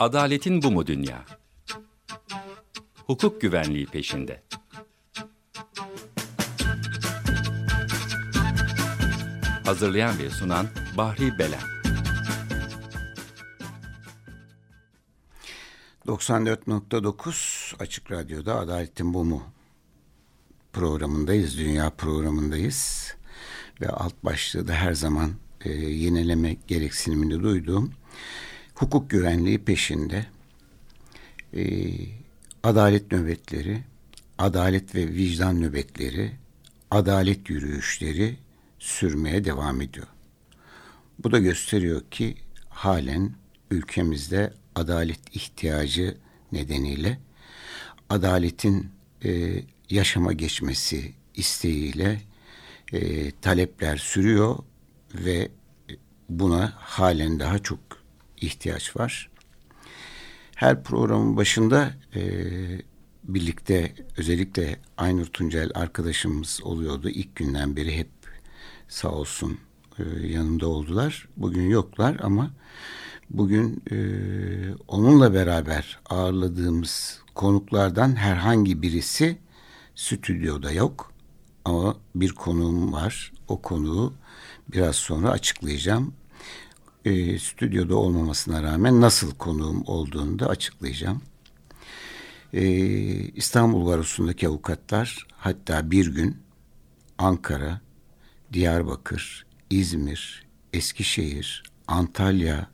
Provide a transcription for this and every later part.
Adaletin bu mu dünya? Hukuk güvenliği peşinde. Hazırlayan ve sunan Bahri Belen. 94.9 Açık Radyo'da Adaletin Bu Mu programındayız, dünya programındayız. Ve alt başlığı da her zaman e, yenileme gereksinimini duyduğum hukuk güvenliği peşinde e, adalet nöbetleri, adalet ve vicdan nöbetleri, adalet yürüyüşleri sürmeye devam ediyor. Bu da gösteriyor ki halen ülkemizde adalet ihtiyacı nedeniyle adaletin e, yaşama geçmesi isteğiyle e, talepler sürüyor ve buna halen daha çok ihtiyaç var. Her programın başında e, birlikte özellikle Aynur Tuncel arkadaşımız oluyordu. İlk günden beri hep sağ olsun e, yanımda oldular. Bugün yoklar ama bugün e, onunla beraber ağırladığımız konuklardan herhangi birisi stüdyoda yok. Ama bir konuğum var. O konuğu biraz sonra açıklayacağım. E, stüdyoda olmamasına rağmen nasıl konuğum olduğunu da açıklayacağım. E, İstanbul Barosu'ndaki avukatlar hatta bir gün Ankara, Diyarbakır, İzmir, Eskişehir, Antalya,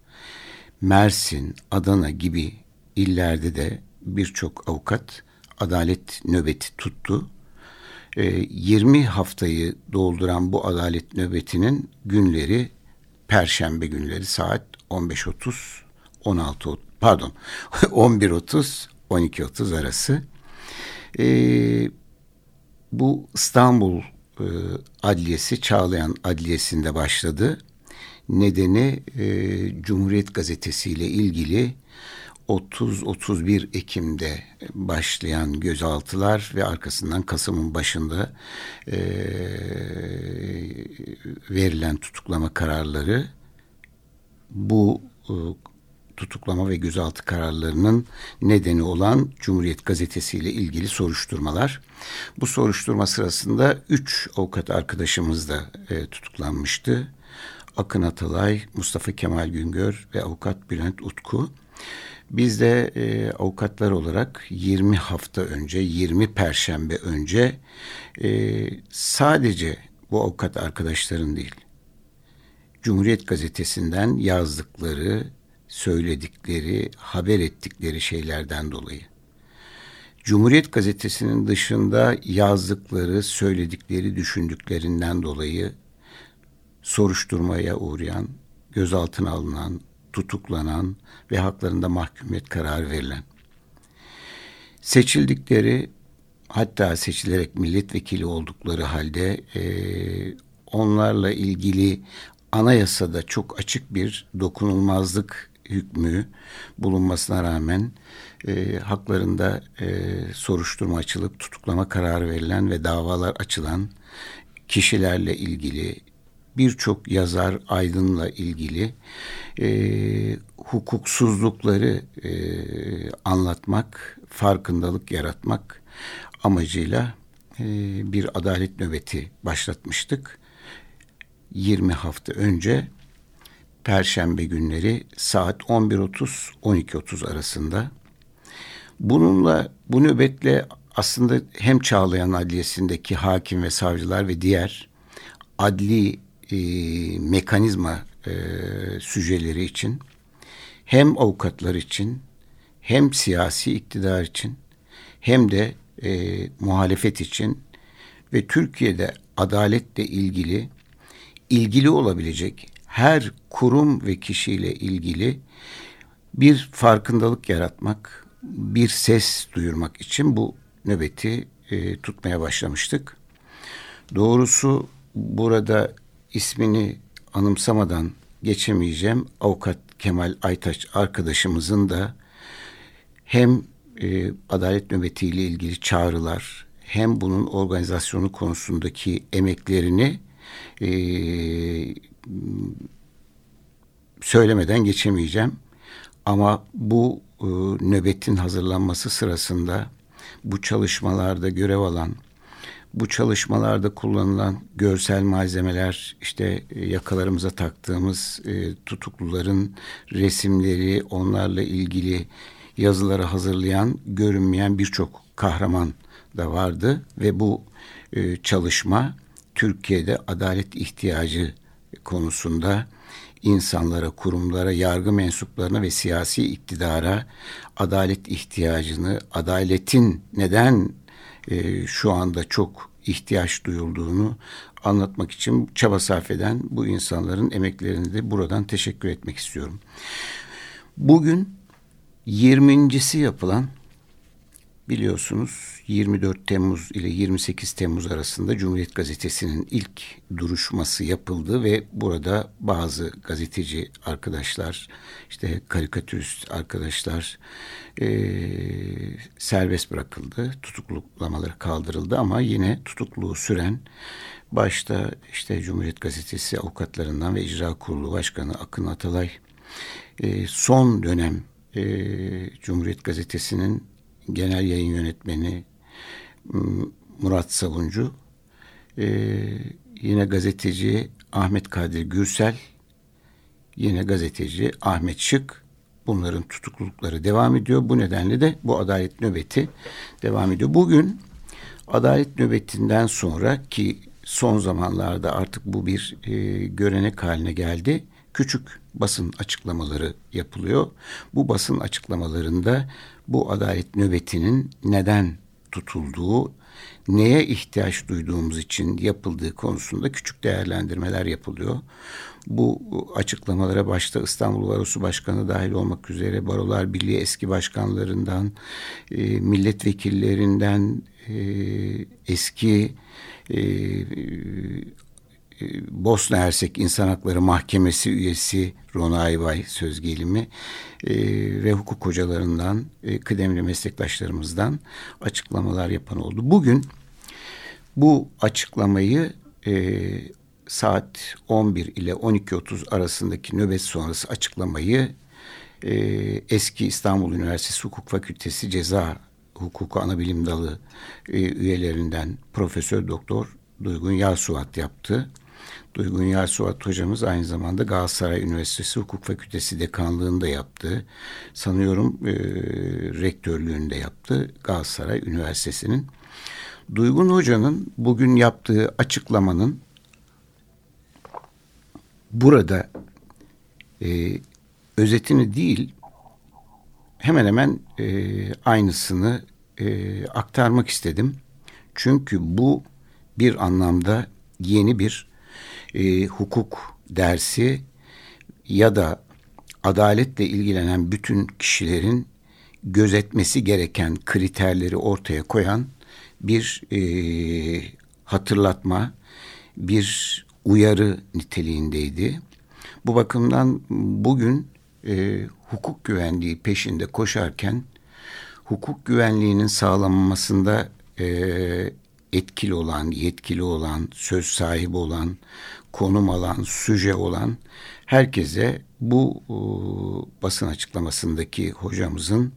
Mersin, Adana gibi illerde de birçok avukat adalet nöbeti tuttu. 20 ee, haftayı dolduran bu adalet nöbetinin günleri Perşembe günleri saat 15.30 16 pardon 11.30 12.30 arası. Ee, bu İstanbul e, Adliyesi Çağlayan Adliyesi'nde başladı. Nedeni e, Cumhuriyet Gazetesi ile ilgili 30-31 Ekim'de başlayan gözaltılar ve arkasından Kasım'ın başında e, verilen tutuklama kararları bu e, tutuklama ve gözaltı kararlarının nedeni olan Cumhuriyet Gazetesi ile ilgili soruşturmalar. Bu soruşturma sırasında üç avukat arkadaşımız da e, tutuklanmıştı. Akın Atalay, Mustafa Kemal Güngör ve avukat Bülent Utku. Biz de e, avukatlar olarak 20 hafta önce, 20 perşembe önce e, sadece bu avukat arkadaşların değil, Cumhuriyet Gazetesi'nden yazdıkları, söyledikleri, haber ettikleri şeylerden dolayı. Cumhuriyet Gazetesi'nin dışında yazdıkları, söyledikleri, düşündüklerinden dolayı soruşturmaya uğrayan, gözaltına alınan, tutuklanan ve haklarında mahkumiyet kararı verilen. Seçildikleri hatta seçilerek milletvekili oldukları halde e, onlarla ilgili anayasada çok açık bir dokunulmazlık hükmü bulunmasına rağmen e, haklarında e, soruşturma açılıp tutuklama kararı verilen ve davalar açılan kişilerle ilgili birçok yazar aydınla ilgili e, hukuksuzlukları e, anlatmak, farkındalık yaratmak amacıyla e, bir adalet nöbeti başlatmıştık. 20 hafta önce Perşembe günleri saat 11.30-12.30 arasında. Bununla bu nöbetle aslında hem Çağlayan Adliyesi'ndeki hakim ve savcılar ve diğer adli e, mekanizma e, süjeleri için hem avukatlar için hem siyasi iktidar için hem de e, muhalefet için ve Türkiye'de adaletle ilgili ilgili olabilecek her kurum ve kişiyle ilgili bir farkındalık yaratmak, bir ses duyurmak için bu nöbeti e, tutmaya başlamıştık. Doğrusu burada ismini anımsamadan geçemeyeceğim. Avukat Kemal Aytaç arkadaşımızın da hem e, adalet nöbetiyle ilgili çağrılar hem bunun organizasyonu konusundaki emeklerini e, söylemeden geçemeyeceğim. Ama bu e, nöbetin hazırlanması sırasında bu çalışmalarda görev alan, bu çalışmalarda kullanılan görsel malzemeler, işte e, yakalarımıza taktığımız e, tutukluların resimleri, onlarla ilgili yazıları hazırlayan, görünmeyen birçok kahraman da vardı ve bu e, çalışma Türkiye'de adalet ihtiyacı konusunda insanlara, kurumlara, yargı mensuplarına ve siyasi iktidara adalet ihtiyacını, adaletin neden e, şu anda çok ihtiyaç duyulduğunu anlatmak için çaba sarf eden bu insanların emeklerini de buradan teşekkür etmek istiyorum. Bugün 20.si yapılan biliyorsunuz 24 Temmuz ile 28 Temmuz arasında Cumhuriyet Gazetesi'nin ilk duruşması yapıldı ve burada bazı gazeteci arkadaşlar, işte karikatürist arkadaşlar e, serbest bırakıldı. Tutuklamaları kaldırıldı ama yine tutukluğu süren başta işte Cumhuriyet Gazetesi avukatlarından ve İcra Kurulu Başkanı Akın Atalay e, son dönem e, Cumhuriyet Gazetesi'nin genel yayın yönetmeni Murat Savuncu, e, yine gazeteci Ahmet Kadir Gürsel, yine gazeteci Ahmet Şık, bunların tutuklulukları devam ediyor. Bu nedenle de bu adalet nöbeti devam ediyor. Bugün adalet nöbetinden sonra ki son zamanlarda artık bu bir e, görenek haline geldi. Küçük basın açıklamaları yapılıyor. Bu basın açıklamalarında bu adalet nöbetinin neden tutulduğu, neye ihtiyaç duyduğumuz için yapıldığı konusunda küçük değerlendirmeler yapılıyor. Bu açıklamalara başta İstanbul Barosu Başkanı dahil olmak üzere Barolar Birliği eski başkanlarından, e, milletvekillerinden, e, eski e, Bosna Hersek İnsan Hakları Mahkemesi üyesi Rona Ayvay söz gelimi e, ve hukuk hocalarından, e, kıdemli meslektaşlarımızdan açıklamalar yapan oldu. Bugün bu açıklamayı e, saat 11 ile 12.30 arasındaki nöbet sonrası açıklamayı e, eski İstanbul Üniversitesi Hukuk Fakültesi Ceza Hukuku Anabilim Dalı e, üyelerinden Profesör Doktor Duygun Yarsuat yaptı. Duygun Yarsuat hocamız aynı zamanda Galatasaray Üniversitesi Hukuk Fakültesi dekanlığında yaptı. Sanıyorum e, rektörlüğünde yaptı Galatasaray Üniversitesi'nin. Duygun Hoca'nın bugün yaptığı açıklamanın burada e, özetini değil hemen hemen e, aynısını e, aktarmak istedim. Çünkü bu bir anlamda yeni bir e, hukuk dersi ya da adaletle ilgilenen bütün kişilerin gözetmesi gereken kriterleri ortaya koyan bir e, hatırlatma, bir uyarı niteliğindeydi. Bu bakımdan bugün e, hukuk güvenliği peşinde koşarken hukuk güvenliğinin sağlanmasında e, etkili olan, yetkili olan, söz sahibi olan, konum alan, süje olan herkese bu e, basın açıklamasındaki hocamızın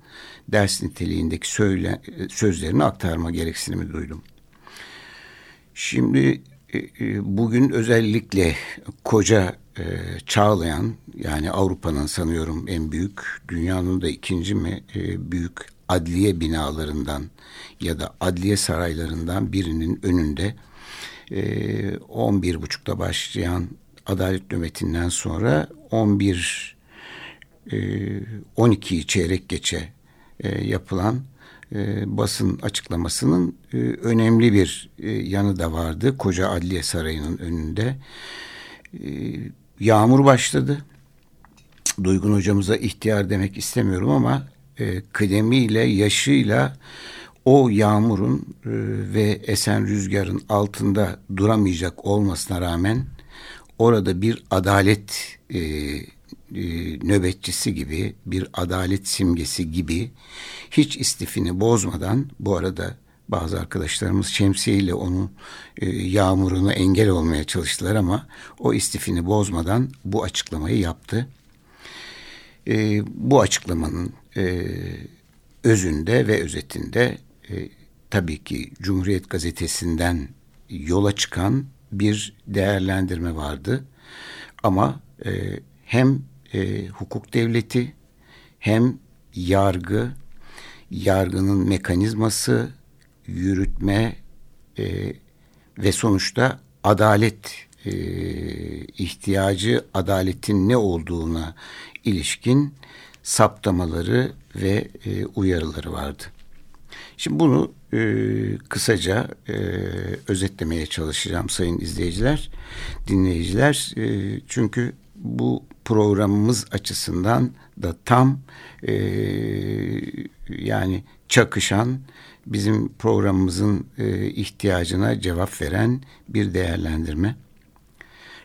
ders niteliğindeki söyle, sözlerini aktarma gereksinimi duydum. Şimdi e, e, bugün özellikle koca e, Çağlayan yani Avrupa'nın sanıyorum en büyük, dünyanın da ikinci mi e, büyük adliye binalarından ya da adliye saraylarından birinin önünde e, 11.30'da başlayan adalet nöbetinden sonra 11 e, 12'yi çeyrek geçe e, yapılan e, basın açıklamasının e, önemli bir yanı da vardı. Koca Adliye Sarayı'nın önünde. Yağmur başladı. Duygun hocamıza ihtiyar demek istemiyorum ama e, kıdemiyle, yaşıyla o yağmurun e, ve esen rüzgarın altında duramayacak olmasına rağmen orada bir adalet e, e, nöbetçisi gibi, bir adalet simgesi gibi hiç istifini bozmadan bu arada bazı arkadaşlarımız şemsiyeyle onun e, yağmurunu engel olmaya çalıştılar ama o istifini bozmadan bu açıklamayı yaptı. E, bu açıklamanın e, özünde ve özetinde e, tabii ki Cumhuriyet Gazetesi'nden yola çıkan bir değerlendirme vardı. Ama e, hem e, hukuk devleti hem yargı, yargının mekanizması, yürütme e, ve sonuçta adalet e, ihtiyacı, adaletin ne olduğuna ilişkin saptamaları ve e, uyarıları vardı. Şimdi bunu e, kısaca e, özetlemeye çalışacağım sayın izleyiciler, dinleyiciler. E, çünkü bu programımız açısından da tam e, yani çakışan bizim programımızın e, ihtiyacına cevap veren bir değerlendirme.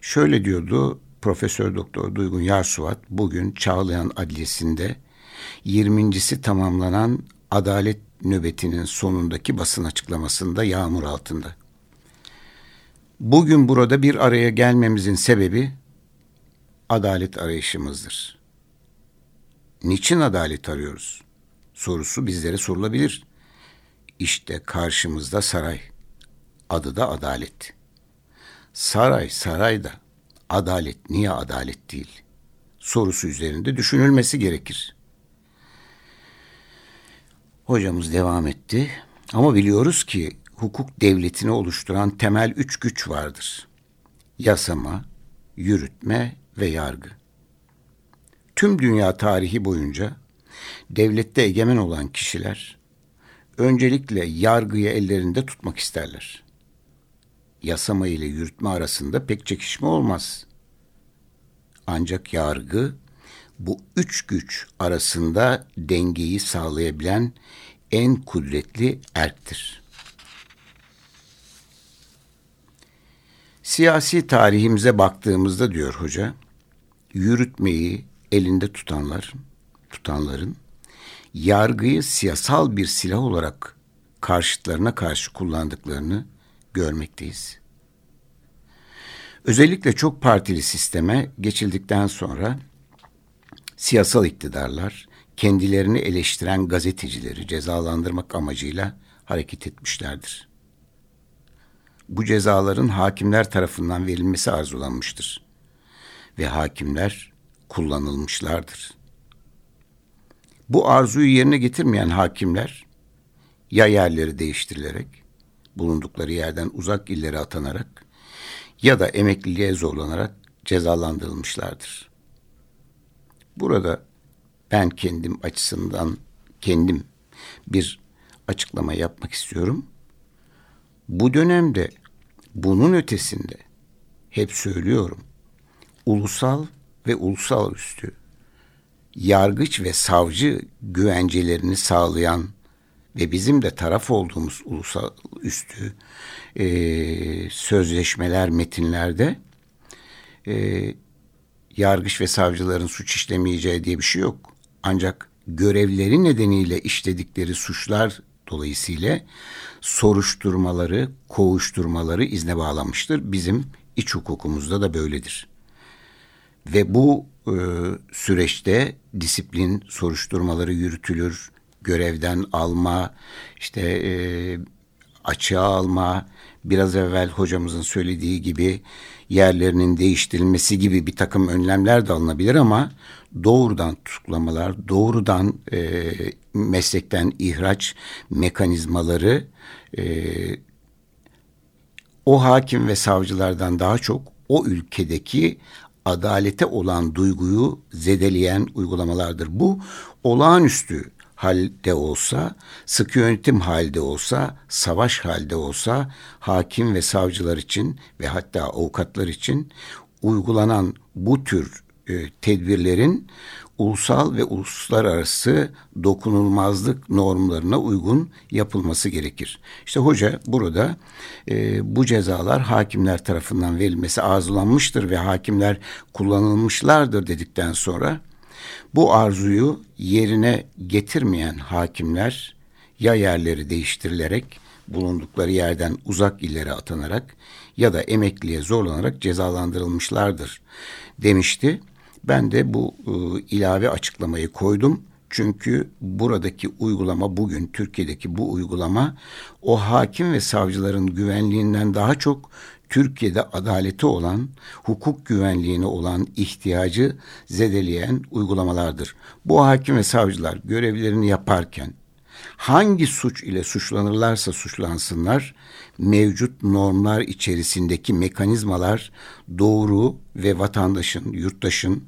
Şöyle diyordu Profesör Doktor Duygun Yarsuvat bugün Çağlayan Adliyesi'nde 20.si tamamlanan adalet nöbetinin sonundaki basın açıklamasında yağmur altında. Bugün burada bir araya gelmemizin sebebi adalet arayışımızdır. Niçin adalet arıyoruz? Sorusu bizlere sorulabilir. İşte karşımızda saray. Adı da adalet. Saray sarayda. Adalet niye adalet değil? Sorusu üzerinde düşünülmesi gerekir. Hocamız devam etti. Ama biliyoruz ki hukuk devletini oluşturan temel üç güç vardır. Yasama, yürütme ve yargı. Tüm dünya tarihi boyunca devlette egemen olan kişiler öncelikle yargıyı ellerinde tutmak isterler. Yasama ile yürütme arasında pek çekişme olmaz. Ancak yargı bu üç güç arasında dengeyi sağlayabilen en kudretli erktir. Siyasi tarihimize baktığımızda diyor hoca, yürütmeyi elinde tutanlar, tutanların yargıyı siyasal bir silah olarak karşıtlarına karşı kullandıklarını görmekteyiz. Özellikle çok partili sisteme geçildikten sonra siyasal iktidarlar kendilerini eleştiren gazetecileri cezalandırmak amacıyla hareket etmişlerdir. Bu cezaların hakimler tarafından verilmesi arzulanmıştır ve hakimler kullanılmışlardır. Bu arzuyu yerine getirmeyen hakimler ya yerleri değiştirilerek, bulundukları yerden uzak illere atanarak ya da emekliliğe zorlanarak cezalandırılmışlardır. Burada ben kendim açısından kendim bir açıklama yapmak istiyorum. Bu dönemde bunun ötesinde hep söylüyorum. Ulusal ve ulusal üstü yargıç ve savcı güvencelerini sağlayan ve bizim de taraf olduğumuz ulusal üstü e, sözleşmeler, metinlerde e, yargıç ve savcıların suç işlemeyeceği diye bir şey yok. Ancak görevleri nedeniyle işledikleri suçlar dolayısıyla soruşturmaları, kovuşturmaları izne bağlanmıştır. Bizim iç hukukumuzda da böyledir. Ve bu e, süreçte disiplin soruşturmaları yürütülür, görevden alma, işte e, açığa alma, biraz evvel hocamızın söylediği gibi yerlerinin değiştirilmesi gibi bir takım önlemler de alınabilir ama doğrudan tutuklamalar, doğrudan e, meslekten ihraç mekanizmaları e, o hakim ve savcılardan daha çok o ülkedeki adalete olan duyguyu zedeleyen uygulamalardır. Bu olağanüstü halde olsa, sıkı yönetim halde olsa, savaş halde olsa hakim ve savcılar için ve hatta avukatlar için uygulanan bu tür tedbirlerin ulusal ve uluslararası dokunulmazlık normlarına uygun yapılması gerekir. İşte hoca burada e, bu cezalar hakimler tarafından verilmesi arzulanmıştır ve hakimler kullanılmışlardır dedikten sonra bu arzuyu yerine getirmeyen hakimler ya yerleri değiştirilerek bulundukları yerden uzak illere atanarak ya da emekliye zorlanarak cezalandırılmışlardır demişti. Ben de bu e, ilave açıklamayı koydum. Çünkü buradaki uygulama bugün Türkiye'deki bu uygulama o hakim ve savcıların güvenliğinden daha çok Türkiye'de adaleti olan, hukuk güvenliğine olan ihtiyacı zedeleyen uygulamalardır. Bu hakim ve savcılar görevlerini yaparken hangi suç ile suçlanırlarsa suçlansınlar, mevcut normlar içerisindeki mekanizmalar doğru ve vatandaşın, yurttaşın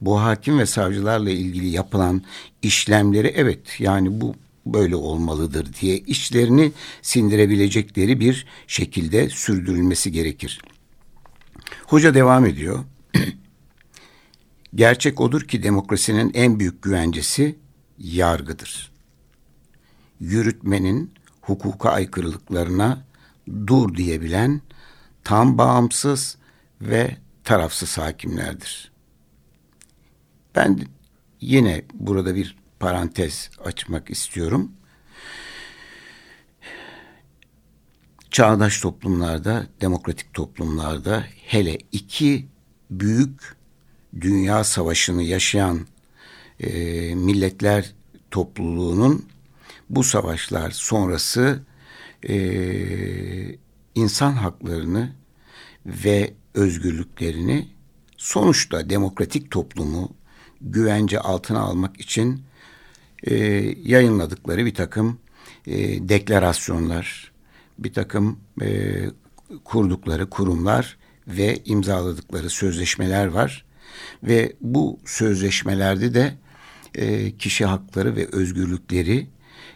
bu hakim ve savcılarla ilgili yapılan işlemleri evet yani bu böyle olmalıdır diye içlerini sindirebilecekleri bir şekilde sürdürülmesi gerekir. Hoca devam ediyor. Gerçek odur ki demokrasinin en büyük güvencesi yargıdır. Yürütmenin hukuka aykırılıklarına dur diyebilen tam bağımsız ve tarafsız hakimlerdir. Ben yine burada bir parantez açmak istiyorum. Çağdaş toplumlarda, demokratik toplumlarda hele iki büyük dünya savaşını yaşayan e, milletler topluluğunun bu savaşlar sonrası e, insan haklarını ve özgürlüklerini sonuçta demokratik toplumu güvence altına almak için e, yayınladıkları bir takım e, deklarasyonlar, bir takım e, kurdukları kurumlar ve imzaladıkları sözleşmeler var. Ve bu sözleşmelerde de e, kişi hakları ve özgürlükleri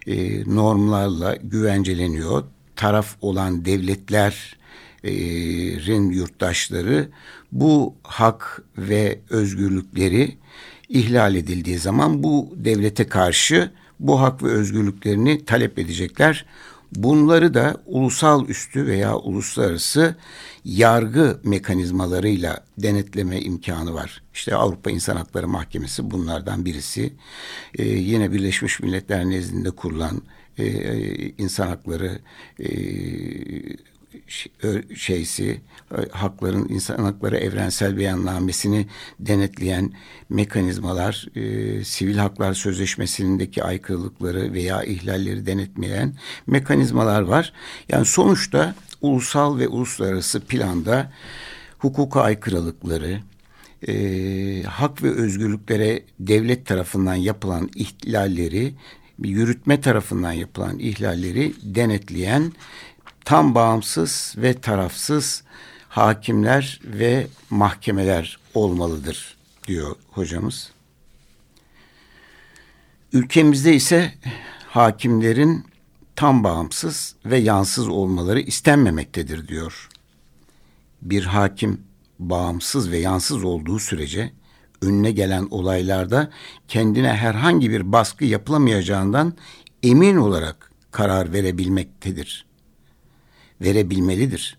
e, normlarla güvenceleniyor. Taraf olan devletlerin yurttaşları bu hak ve özgürlükleri ihlal edildiği zaman bu devlete karşı bu hak ve özgürlüklerini talep edecekler. Bunları da ulusal üstü veya uluslararası yargı mekanizmalarıyla denetleme imkanı var. İşte Avrupa İnsan Hakları Mahkemesi bunlardan birisi. Ee, yine Birleşmiş Milletler nezdinde kurulan e, e insan hakları e, şeysi hakların insan hakları evrensel beyannamesini denetleyen mekanizmalar e, sivil haklar sözleşmesindeki aykırılıkları veya ihlalleri denetmeyen mekanizmalar var. Yani sonuçta ulusal ve uluslararası planda hukuka aykırılıkları, e, hak ve özgürlüklere devlet tarafından yapılan ihlalleri, yürütme tarafından yapılan ihlalleri denetleyen tam bağımsız ve tarafsız hakimler ve mahkemeler olmalıdır diyor hocamız. Ülkemizde ise hakimlerin tam bağımsız ve yansız olmaları istenmemektedir diyor. Bir hakim bağımsız ve yansız olduğu sürece önüne gelen olaylarda kendine herhangi bir baskı yapılamayacağından emin olarak karar verebilmektedir verebilmelidir.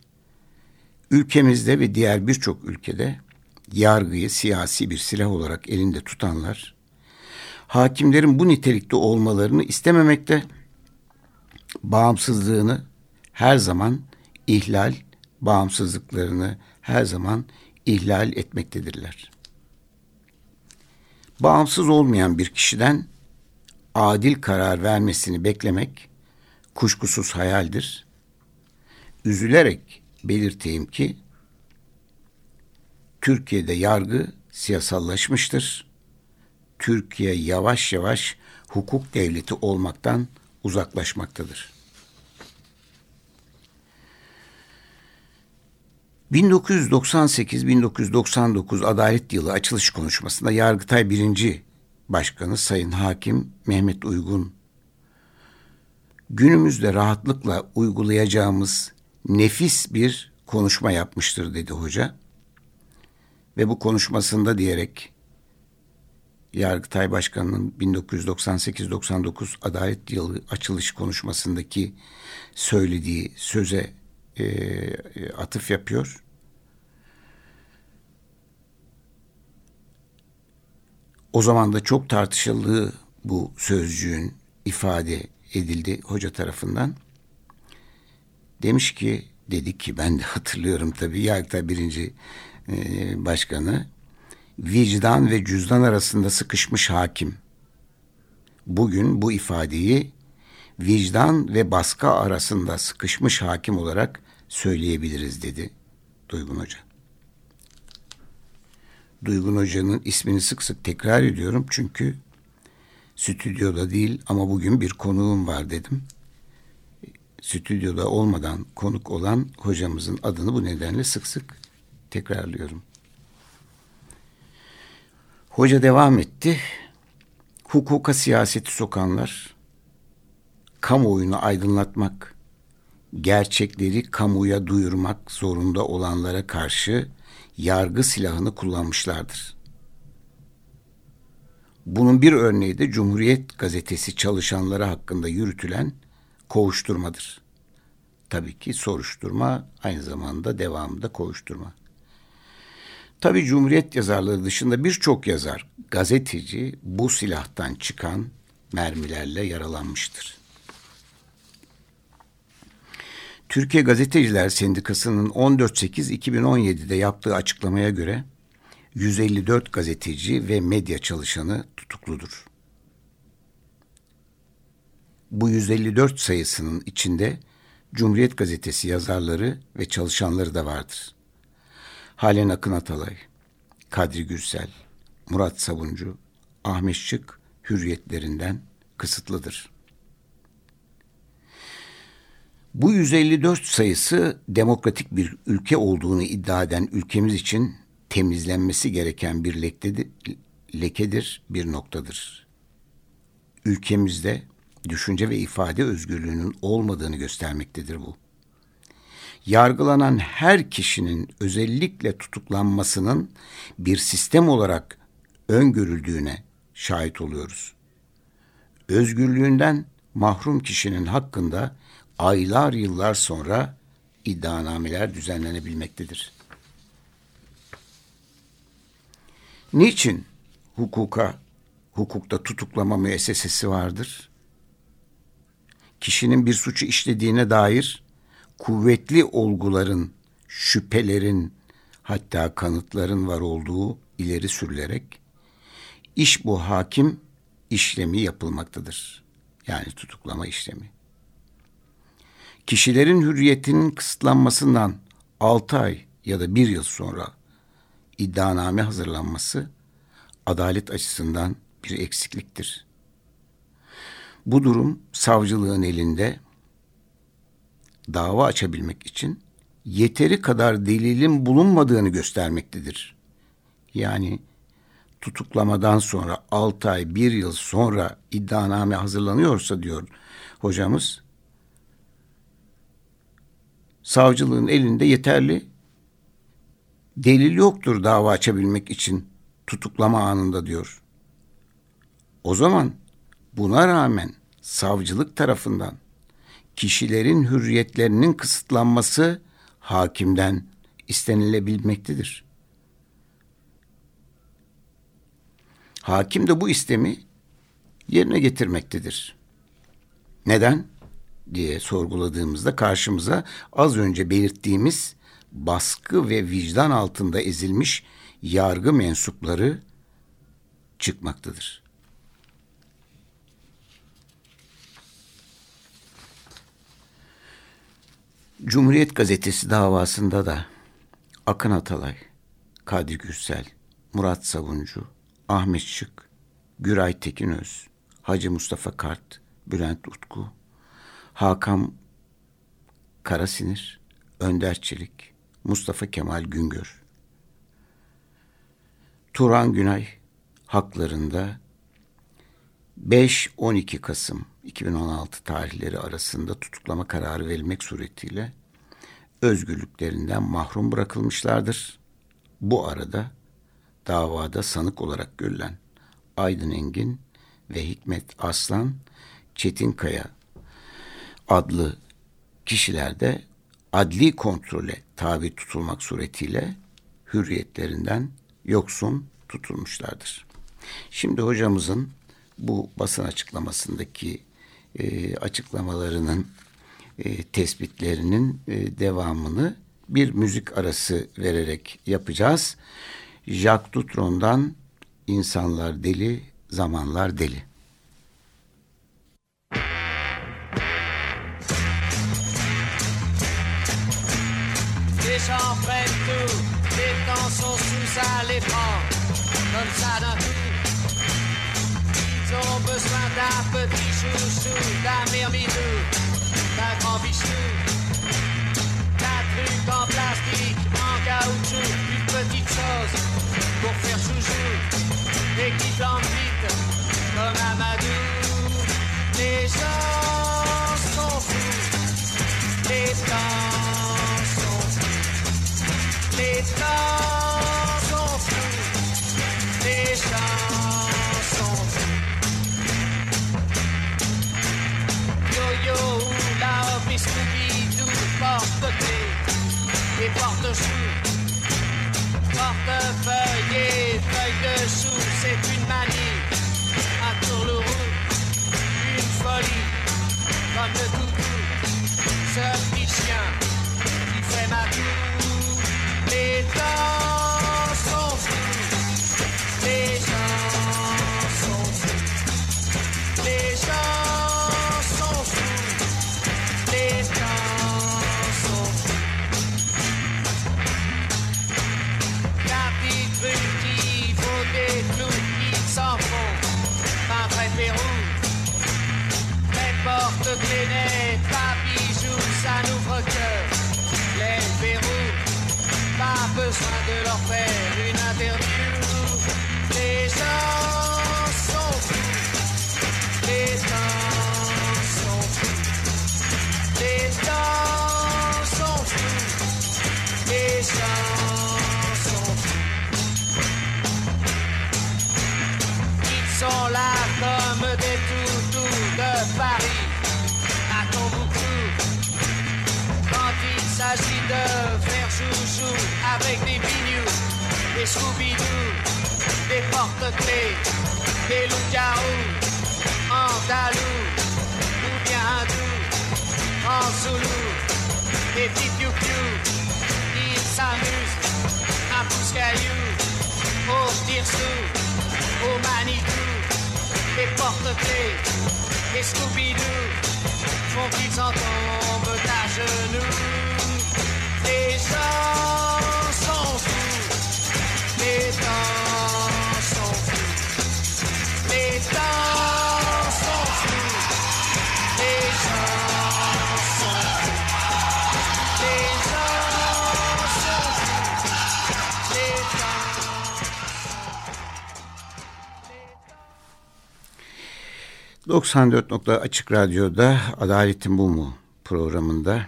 Ülkemizde ve diğer birçok ülkede yargıyı siyasi bir silah olarak elinde tutanlar hakimlerin bu nitelikte olmalarını istememekte, bağımsızlığını her zaman ihlal, bağımsızlıklarını her zaman ihlal etmektedirler. Bağımsız olmayan bir kişiden adil karar vermesini beklemek kuşkusuz hayaldir üzülerek belirteyim ki Türkiye'de yargı siyasallaşmıştır. Türkiye yavaş yavaş hukuk devleti olmaktan uzaklaşmaktadır. 1998-1999 Adalet Yılı açılış konuşmasında Yargıtay 1. Başkanı Sayın Hakim Mehmet Uygun günümüzde rahatlıkla uygulayacağımız nefis bir konuşma yapmıştır dedi hoca. Ve bu konuşmasında diyerek Yargıtay Başkanı'nın 1998-99 Adalet Yılı açılış konuşmasındaki söylediği söze e, atıf yapıyor. O zaman da çok tartışıldığı bu sözcüğün ifade edildi hoca tarafından. Demiş ki dedik ki ben de hatırlıyorum tabii Yargıtay birinci e, başkanı vicdan ve cüzdan arasında sıkışmış hakim. Bugün bu ifadeyi vicdan ve baskı arasında sıkışmış hakim olarak söyleyebiliriz dedi Duygun Hoca. Duygun Hoca'nın ismini sık sık tekrar ediyorum çünkü stüdyoda değil ama bugün bir konuğum var dedim. Stüdyoda olmadan konuk olan hocamızın adını bu nedenle sık sık tekrarlıyorum. Hoca devam etti. Hukuka siyaseti sokanlar, kamuoyunu aydınlatmak, gerçekleri kamuya duyurmak zorunda olanlara karşı yargı silahını kullanmışlardır. Bunun bir örneği de Cumhuriyet gazetesi çalışanları hakkında yürütülen kovuşturmadır. Tabii ki soruşturma aynı zamanda devamında kovuşturma. Tabii Cumhuriyet yazarları dışında birçok yazar, gazeteci bu silahtan çıkan mermilerle yaralanmıştır. Türkiye Gazeteciler Sendikası'nın 14.8.2017'de yaptığı açıklamaya göre 154 gazeteci ve medya çalışanı tutukludur. Bu 154 sayısının içinde Cumhuriyet Gazetesi yazarları ve çalışanları da vardır. Halen Akın Atalay, Kadri Gürsel, Murat Sabuncu, Ahmet Şık hürriyetlerinden kısıtlıdır. Bu 154 sayısı demokratik bir ülke olduğunu iddia eden ülkemiz için temizlenmesi gereken bir lekedir, bir noktadır. Ülkemizde düşünce ve ifade özgürlüğünün olmadığını göstermektedir bu. Yargılanan her kişinin özellikle tutuklanmasının bir sistem olarak öngörüldüğüne şahit oluyoruz. Özgürlüğünden mahrum kişinin hakkında aylar yıllar sonra iddianameler düzenlenebilmektedir. Niçin hukuka, hukukta tutuklama müessesesi vardır? Kişinin bir suçu işlediğine dair kuvvetli olguların, şüphelerin, hatta kanıtların var olduğu ileri sürülerek iş bu hakim işlemi yapılmaktadır. Yani tutuklama işlemi. Kişilerin hürriyetinin kısıtlanmasından 6 ay ya da 1 yıl sonra iddianame hazırlanması adalet açısından bir eksikliktir. Bu durum savcılığın elinde dava açabilmek için yeteri kadar delilin bulunmadığını göstermektedir. Yani tutuklamadan sonra 6 ay, 1 yıl sonra iddianame hazırlanıyorsa diyor hocamız, savcılığın elinde yeterli delil yoktur dava açabilmek için tutuklama anında diyor. O zaman buna rağmen savcılık tarafından kişilerin hürriyetlerinin kısıtlanması hakimden istenilebilmektedir. Hakim de bu istemi yerine getirmektedir. Neden? diye sorguladığımızda karşımıza az önce belirttiğimiz baskı ve vicdan altında ezilmiş yargı mensupları çıkmaktadır. Cumhuriyet Gazetesi davasında da Akın Atalay, Kadri Gürsel, Murat Savuncu, Ahmet Şık, Güray Tekinöz, Hacı Mustafa Kart, Bülent Utku, Hakan Karasinir, Önder Çelik, Mustafa Kemal Güngör, Turan Günay haklarında 5-12 Kasım 2016 tarihleri arasında tutuklama kararı verilmek suretiyle özgürlüklerinden mahrum bırakılmışlardır. Bu arada davada sanık olarak görülen Aydın Engin ve Hikmet Aslan Çetinkaya adlı kişiler de adli kontrole tabi tutulmak suretiyle hürriyetlerinden yoksun tutulmuşlardır. Şimdi hocamızın bu basın açıklamasındaki e, açıklamalarının e, tespitlerinin e, devamını bir müzik arası vererek yapacağız. Jacques Dutron'dan İnsanlar Deli, Zamanlar Deli. les temps sont sous d'un petit chouchou, d'un myrmidou, d'un grand bichou, d'un truc en plastique, en caoutchouc, une petite chose pour faire chouchou, et qui tombe vite comme Amadou. Les gens sont fous, les temps les temps Portefeuille avec des bignous, des scooby-doo, des porte-clés, des loups-garous, andalous, ou bien hindous, en zoulou, des petits piou-piou, ils s'amusent, un pouce-caillou, au tir-sous, au manitou, des porte-clés, des scooby-doo, font qu'ils en tombent à genoux. Les gens 94. Açık Radyo'da Adaletin Bu Mu programında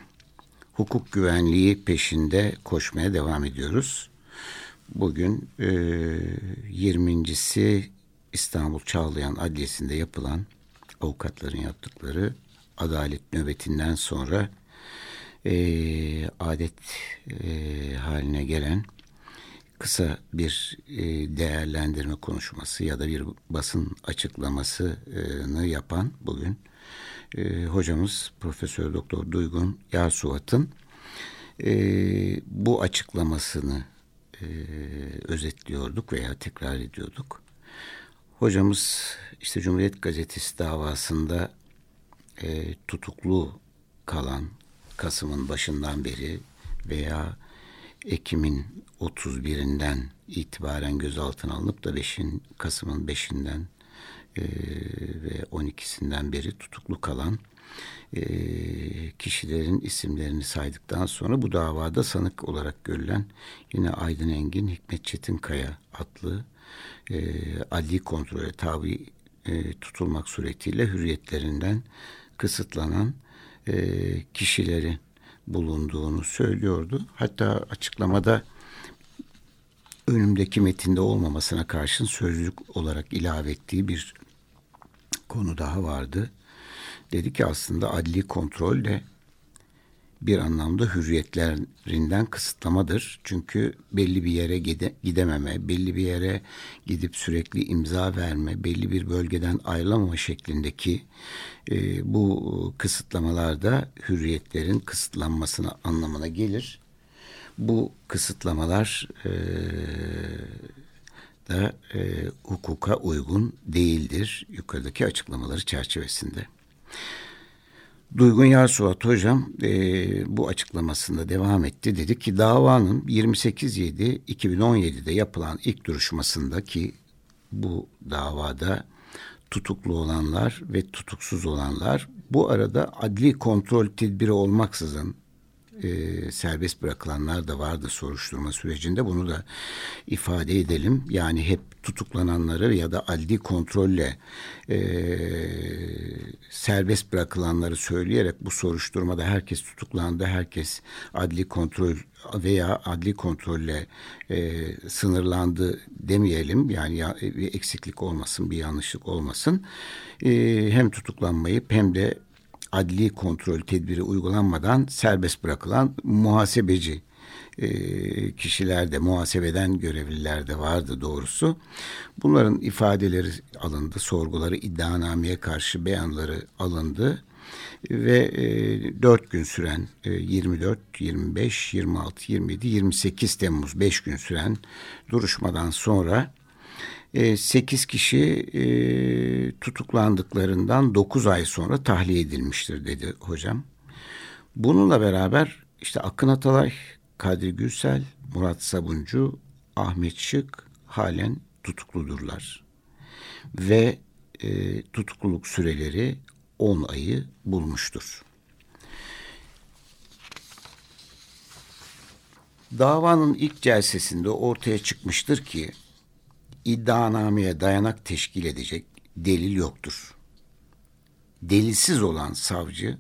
hukuk güvenliği peşinde koşmaya devam ediyoruz. Bugün e, 20.si İstanbul Çağlayan Adliyesi'nde yapılan avukatların yaptıkları adalet nöbetinden sonra e, adet e, haline gelen kısa bir e, değerlendirme konuşması ya da bir basın açıklamasını yapan bugün e, hocamız Profesör Doktor Duygun Yarsuvat'ın e, bu açıklamasını özetliyorduk veya tekrar ediyorduk. Hocamız işte Cumhuriyet Gazetesi davasında tutuklu kalan Kasım'ın başından beri veya Ekim'in 31'inden itibaren gözaltına alınıp da 5'in Kasım'ın 5'inden e, ve 12'sinden beri tutuklu kalan e, kişilerin isimlerini saydıktan sonra bu davada sanık olarak görülen yine Aydın Engin Hikmet Çetinkaya adlı e, adli kontrole tabi e, tutulmak suretiyle hürriyetlerinden kısıtlanan e, kişilerin bulunduğunu söylüyordu. Hatta açıklamada önümdeki metinde olmamasına karşın sözlük olarak ilave ettiği bir konu daha vardı. Dedi ki aslında adli kontrol de bir anlamda hürriyetlerinden kısıtlamadır. Çünkü belli bir yere gide, gidememe, belli bir yere gidip sürekli imza verme, belli bir bölgeden ayrılamama şeklindeki e, bu kısıtlamalar da hürriyetlerin kısıtlanmasına anlamına gelir. Bu kısıtlamalar e, da e, hukuka uygun değildir yukarıdaki açıklamaları çerçevesinde. Duygun Yarsuat hocam e, bu açıklamasında devam etti. Dedi ki davanın 28.7.2017'de yapılan ilk duruşmasındaki bu davada tutuklu olanlar ve tutuksuz olanlar. Bu arada adli kontrol tedbiri olmaksızın e, serbest bırakılanlar da vardı soruşturma sürecinde. Bunu da ifade edelim. Yani hep tutuklananları ya da adli kontrolle e, serbest bırakılanları söyleyerek bu soruşturmada herkes tutuklandı, herkes adli kontrol veya adli kontrolle e, sınırlandı demeyelim. Yani ya, bir eksiklik olmasın, bir yanlışlık olmasın. E, hem tutuklanmayıp hem de adli kontrol tedbiri uygulanmadan serbest bırakılan muhasebeci e, kişiler de muhasebeden görevliler de vardı doğrusu. Bunların ifadeleri alındı, sorguları iddianameye karşı beyanları alındı ve e, 4 gün süren e, 24, 25, 26, 27, 28 Temmuz 5 gün süren duruşmadan sonra 8 kişi e, tutuklandıklarından 9 ay sonra tahliye edilmiştir dedi hocam. Bununla beraber işte Akın Atalay, Kadri Gülsel, Murat Sabuncu, Ahmet Şık halen tutukludurlar. Ve e, tutukluluk süreleri 10 ayı bulmuştur. Davanın ilk celsesinde ortaya çıkmıştır ki iddianameye dayanak teşkil edecek delil yoktur. Delilsiz olan savcı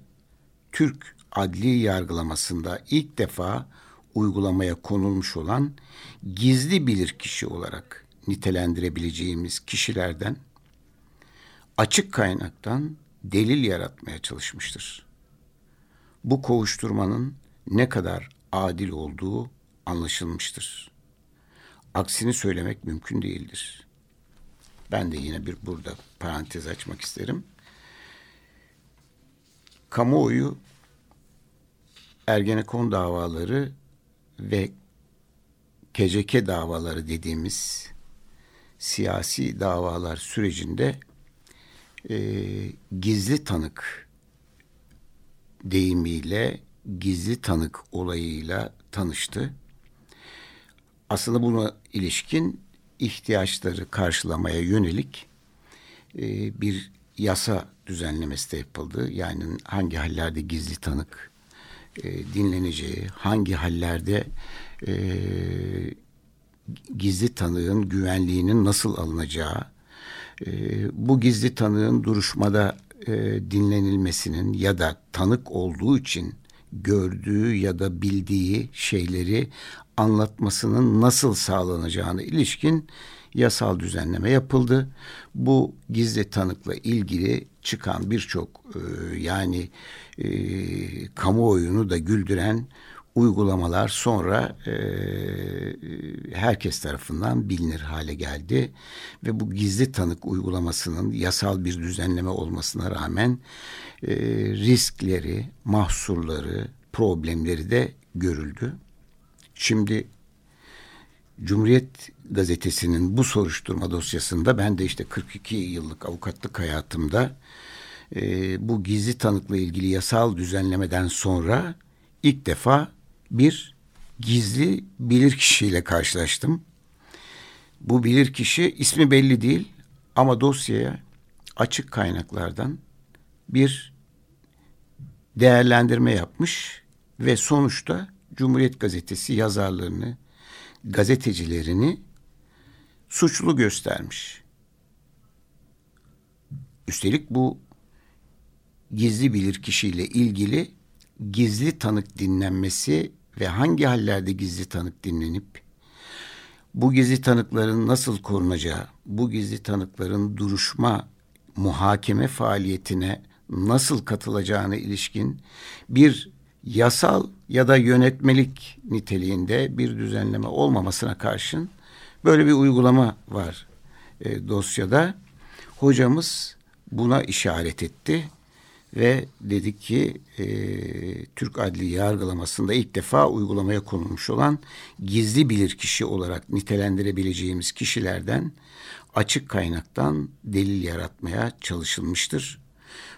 Türk adli yargılamasında ilk defa uygulamaya konulmuş olan gizli bilirkişi olarak nitelendirebileceğimiz kişilerden açık kaynaktan delil yaratmaya çalışmıştır. Bu kovuşturmanın ne kadar adil olduğu anlaşılmıştır. Aksini söylemek mümkün değildir. Ben de yine bir burada parantez açmak isterim. Kamuoyu Ergenekon davaları ve KCK davaları dediğimiz siyasi davalar sürecinde e, gizli tanık deyimiyle gizli tanık olayıyla tanıştı. Aslında buna ilişkin ihtiyaçları karşılamaya yönelik e, bir yasa düzenlemesi de yapıldı. Yani hangi hallerde gizli tanık e, dinleneceği, hangi hallerde e, gizli tanığın güvenliğinin nasıl alınacağı, e, bu gizli tanığın duruşmada e, dinlenilmesinin ya da tanık olduğu için gördüğü ya da bildiği şeyleri anlatmasının nasıl sağlanacağına ilişkin yasal düzenleme yapıldı. Bu gizli tanıkla ilgili çıkan birçok e, yani e, kamuoyunu da güldüren uygulamalar sonra e, herkes tarafından bilinir hale geldi ve bu gizli tanık uygulamasının yasal bir düzenleme olmasına rağmen e, riskleri, mahsurları, problemleri de görüldü. Şimdi Cumhuriyet Gazetesi'nin bu soruşturma dosyasında ben de işte 42 yıllık avukatlık hayatımda e, bu gizli tanıkla ilgili yasal düzenlemeden sonra ilk defa bir gizli bilirkişiyle karşılaştım. Bu bilirkişi ismi belli değil ama dosyaya açık kaynaklardan bir değerlendirme yapmış ve sonuçta Cumhuriyet Gazetesi yazarlarını, gazetecilerini suçlu göstermiş. Üstelik bu gizli bilirkişiyle ilgili gizli tanık dinlenmesi ve hangi hallerde gizli tanık dinlenip bu gizli tanıkların nasıl korunacağı, bu gizli tanıkların duruşma, muhakeme faaliyetine nasıl katılacağına ilişkin bir yasal ya da yönetmelik niteliğinde bir düzenleme olmamasına karşın böyle bir uygulama var e, dosyada. Hocamız buna işaret etti ve dedi ki e, Türk adli yargılamasında ilk defa uygulamaya konulmuş olan gizli bilirkişi olarak nitelendirebileceğimiz kişilerden açık kaynaktan delil yaratmaya çalışılmıştır.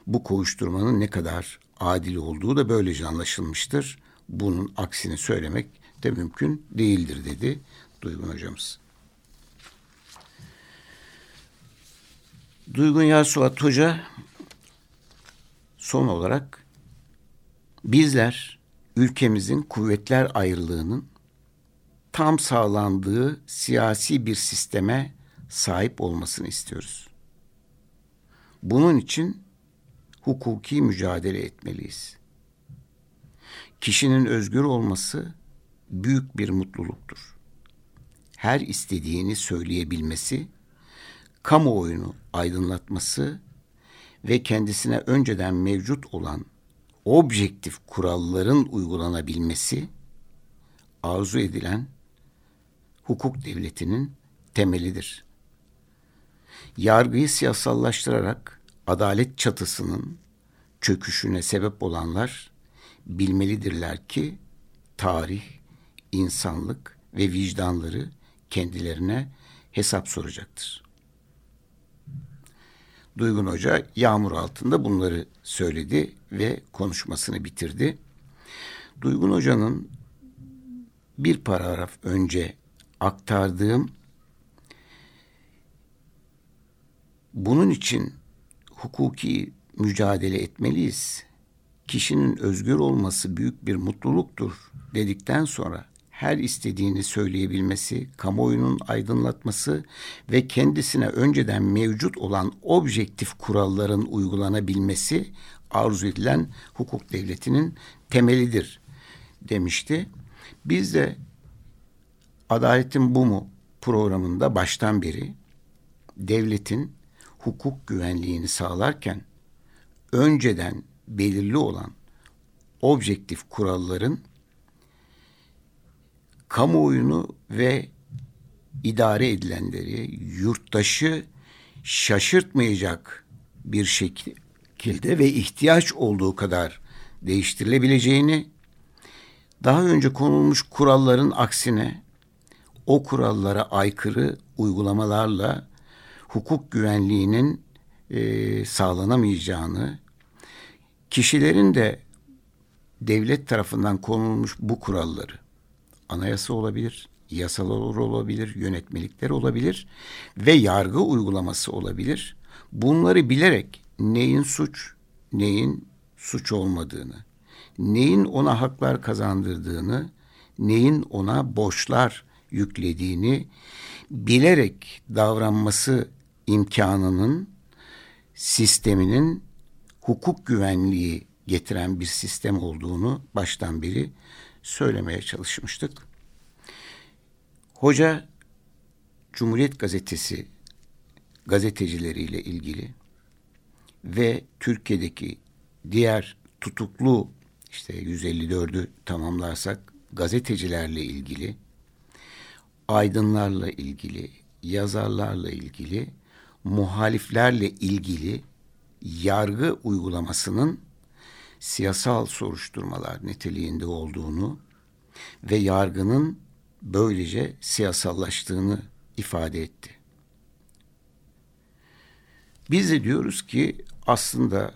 Bu kovuşturmanın ne kadar adil olduğu da böylece anlaşılmıştır. Bunun aksini söylemek de mümkün değildir dedi Duygun hocamız. Duygun Yarsuat Hoca son olarak bizler ülkemizin kuvvetler ayrılığının tam sağlandığı siyasi bir sisteme sahip olmasını istiyoruz. Bunun için hukuki mücadele etmeliyiz. Kişinin özgür olması büyük bir mutluluktur. Her istediğini söyleyebilmesi, kamuoyunu aydınlatması ve kendisine önceden mevcut olan objektif kuralların uygulanabilmesi arzu edilen hukuk devletinin temelidir. Yargıyı siyasallaştırarak adalet çatısının çöküşüne sebep olanlar bilmelidirler ki tarih, insanlık ve vicdanları kendilerine hesap soracaktır. Duygun Hoca yağmur altında bunları söyledi ve konuşmasını bitirdi. Duygun Hoca'nın bir paragraf önce aktardığım bunun için hukuki mücadele etmeliyiz. Kişinin özgür olması büyük bir mutluluktur dedikten sonra her istediğini söyleyebilmesi, kamuoyunun aydınlatması ve kendisine önceden mevcut olan objektif kuralların uygulanabilmesi arzu edilen hukuk devletinin temelidir demişti. Biz de Adaletin Bu mu programında baştan beri devletin hukuk güvenliğini sağlarken önceden belirli olan objektif kuralların kamuoyunu ve idare edilenleri yurttaşı şaşırtmayacak bir şekilde ve ihtiyaç olduğu kadar değiştirilebileceğini, daha önce konulmuş kuralların aksine o kurallara aykırı uygulamalarla hukuk güvenliğinin e, sağlanamayacağını, kişilerin de devlet tarafından konulmuş bu kuralları anayasa olabilir, yasalar olabilir, yönetmelikler olabilir ve yargı uygulaması olabilir. Bunları bilerek neyin suç, neyin suç olmadığını, neyin ona haklar kazandırdığını, neyin ona borçlar yüklediğini bilerek davranması imkanının sisteminin hukuk güvenliği getiren bir sistem olduğunu baştan beri söylemeye çalışmıştık. Hoca Cumhuriyet Gazetesi gazetecileriyle ilgili ve Türkiye'deki diğer tutuklu işte 154'ü tamamlarsak gazetecilerle ilgili, aydınlarla ilgili, yazarlarla ilgili, muhaliflerle ilgili yargı uygulamasının siyasal soruşturmalar niteliğinde olduğunu ve yargının böylece siyasallaştığını ifade etti. Biz de diyoruz ki aslında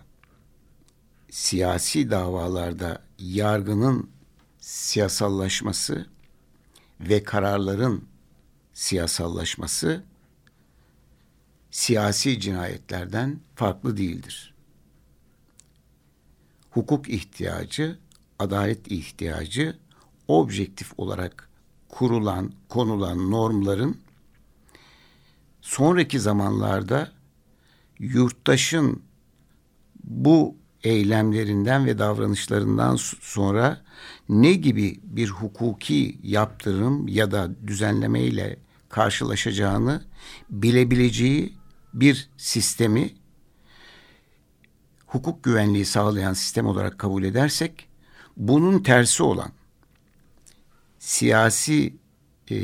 siyasi davalarda yargının siyasallaşması ve kararların siyasallaşması siyasi cinayetlerden farklı değildir. Hukuk ihtiyacı, adalet ihtiyacı objektif olarak kurulan, konulan normların sonraki zamanlarda yurttaşın bu eylemlerinden ve davranışlarından sonra ne gibi bir hukuki yaptırım ya da düzenleme ile karşılaşacağını bilebileceği bir sistemi hukuk güvenliği sağlayan sistem olarak kabul edersek bunun tersi olan siyasi e,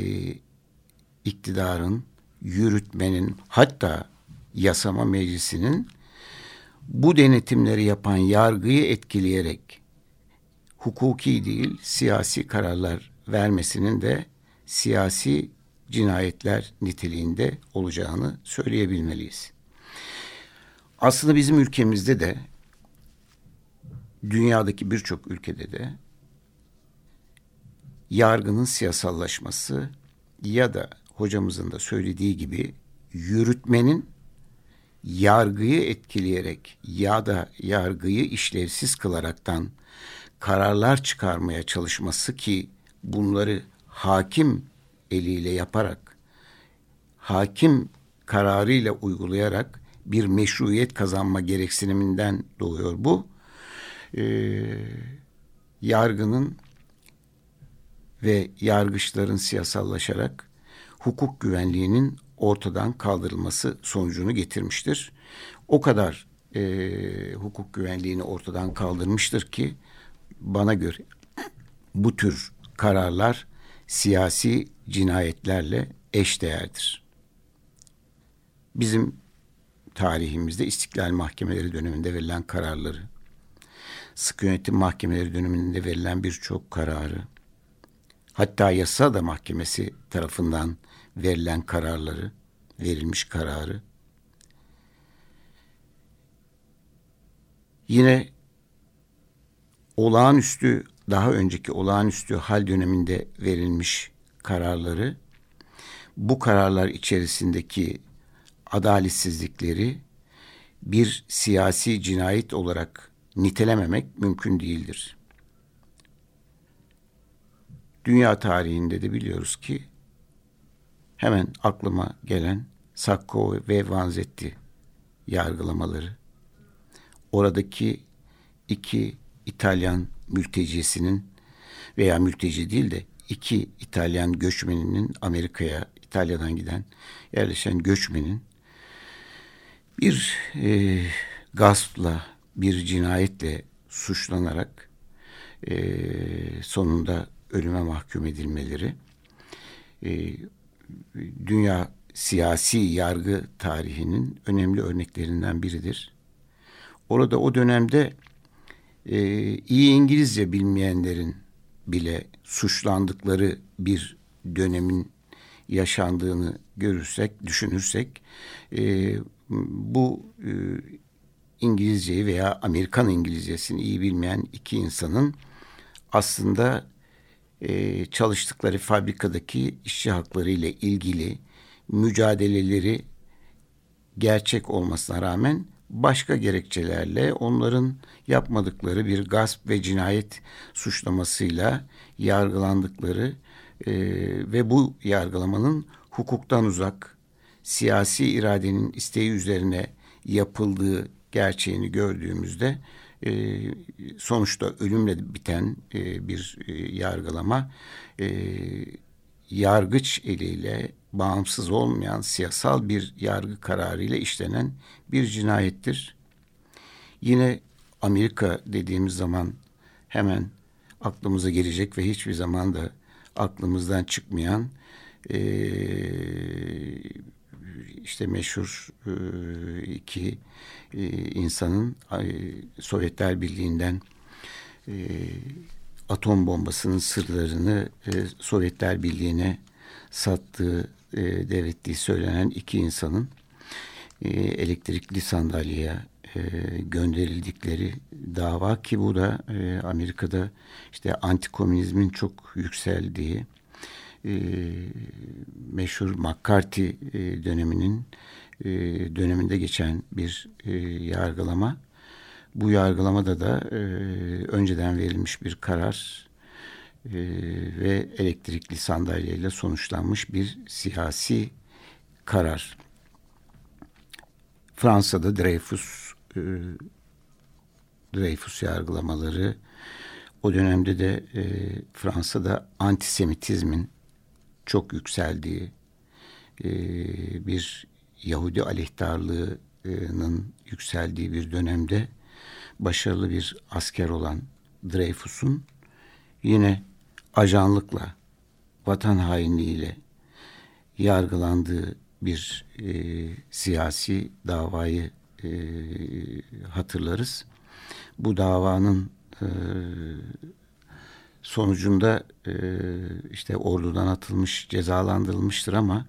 iktidarın, yürütmenin hatta yasama meclisinin bu denetimleri yapan yargıyı etkileyerek hukuki değil siyasi kararlar vermesinin de siyasi cinayetler niteliğinde olacağını söyleyebilmeliyiz. Aslında bizim ülkemizde de dünyadaki birçok ülkede de yargının siyasallaşması ya da hocamızın da söylediği gibi yürütmenin yargıyı etkileyerek ya da yargıyı işlevsiz kılaraktan kararlar çıkarmaya çalışması ki bunları hakim eliyle yaparak hakim kararıyla uygulayarak bir meşruiyet kazanma gereksiniminden doğuyor bu. Ee, yargının ve yargıçların siyasallaşarak hukuk güvenliğinin ortadan kaldırılması sonucunu getirmiştir. O kadar e, hukuk güvenliğini ortadan kaldırmıştır ki bana göre bu tür kararlar siyasi cinayetlerle eşdeğerdir. Bizim tarihimizde istiklal mahkemeleri döneminde verilen kararları, sıkı yönetim mahkemeleri döneminde verilen birçok kararı, hatta yasa da mahkemesi tarafından verilen kararları, verilmiş kararı, yine olağanüstü daha önceki olağanüstü hal döneminde verilmiş kararları bu kararlar içerisindeki adaletsizlikleri bir siyasi cinayet olarak nitelememek mümkün değildir. Dünya tarihinde de biliyoruz ki hemen aklıma gelen Sacco ve Vanzetti yargılamaları. Oradaki iki İtalyan mültecisinin veya mülteci değil de iki İtalyan göçmeninin Amerika'ya İtalya'dan giden yerleşen göçmenin bir e, gaspla bir cinayetle suçlanarak e, sonunda ölüme mahkum edilmeleri e, dünya siyasi yargı tarihinin önemli örneklerinden biridir. Orada o dönemde e, iyi İngilizce bilmeyenlerin bile suçlandıkları bir dönemin yaşandığını görürsek, düşünürsek e, bu e, İngilizceyi veya Amerikan İngilizcesini iyi bilmeyen iki insanın aslında e, çalıştıkları fabrikadaki işçi hakları ile ilgili mücadeleleri gerçek olmasına rağmen başka gerekçelerle onların yapmadıkları bir gasp ve cinayet suçlamasıyla yargılandıkları e, ve bu yargılamanın hukuktan uzak siyasi iradenin isteği üzerine yapıldığı gerçeğini gördüğümüzde e, sonuçta ölümle biten e, bir e, yargılama e, yargıç eliyle bağımsız olmayan siyasal bir yargı kararıyla işlenen bir cinayettir. Yine Amerika dediğimiz zaman hemen aklımıza gelecek ve hiçbir zaman da aklımızdan çıkmayan e, işte meşhur e, iki e, insanın e, Sovyetler Birliği'nden e, atom bombasının sırlarını e, Sovyetler Birliği'ne sattığı e, devrettiği söylenen iki insanın e, elektrikli sandalyeye e, gönderildikleri dava ki bu da e, Amerika'da işte antikomünizmin çok yükseldiği e, meşhur McCarthy e, döneminin e, döneminde geçen bir e, yargılama. Bu yargılamada da e, önceden verilmiş bir karar e, ve elektrikli sandalyeyle sonuçlanmış bir siyasi karar. Fransa'da Dreyfus e, Dreyfus yargılamaları o dönemde de e, Fransa'da antisemitizmin çok yükseldiği e, bir Yahudi aleyhtarlığının yükseldiği bir dönemde başarılı bir asker olan Dreyfus'un yine ajanlıkla, vatan hainliğiyle yargılandığı bir e, siyasi davayı e, hatırlarız. Bu davanın e, sonucunda e, işte ordudan atılmış, cezalandırılmıştır ama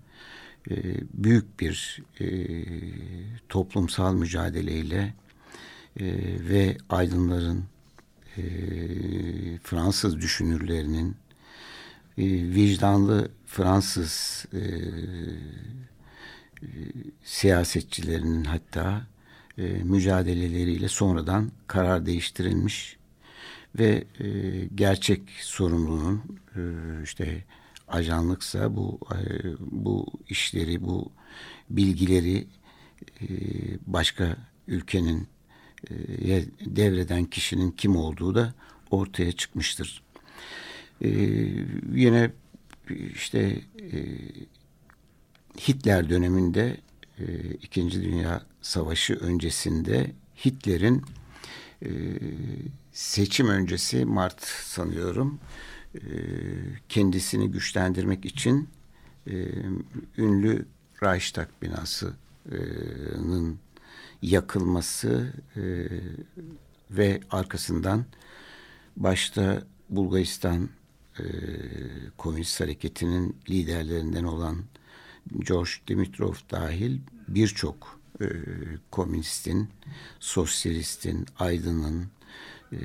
e, büyük bir e, toplumsal mücadeleyle e, ve aydınların, e, Fransız düşünürlerinin, e, vicdanlı Fransız e, e, siyasetçilerinin hatta e, mücadeleleriyle sonradan karar değiştirilmiş ve e, gerçek sorumlunun e, işte ajanlıksa bu e, bu işleri bu bilgileri e, başka ülkenin e, devreden kişinin kim olduğu da ortaya çıkmıştır. E, yine işte e, Hitler döneminde e, İkinci Dünya Savaşı öncesinde Hitler'in e, seçim öncesi Mart sanıyorum e, kendisini güçlendirmek için e, ünlü Reichstag binasının yakılması e, ve arkasından başta Bulgaristan e, Komünist Hareketi'nin liderlerinden olan George Dimitrov dahil birçok e, komünistin, sosyalistin, aydının, e,